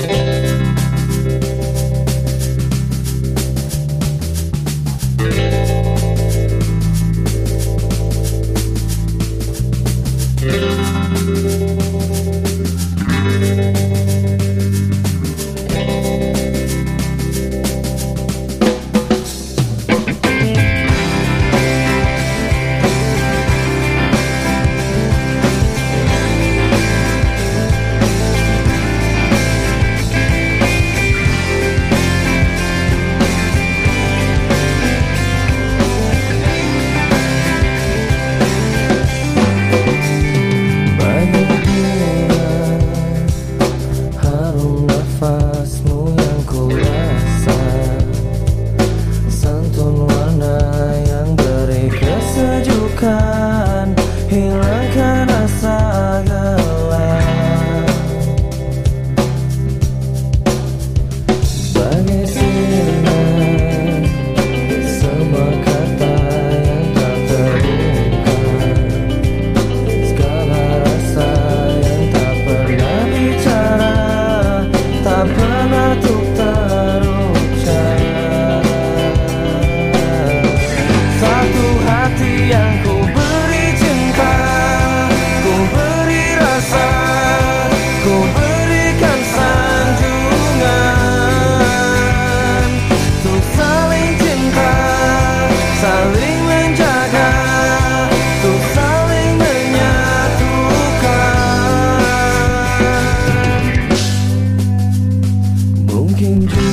Thank sana talking to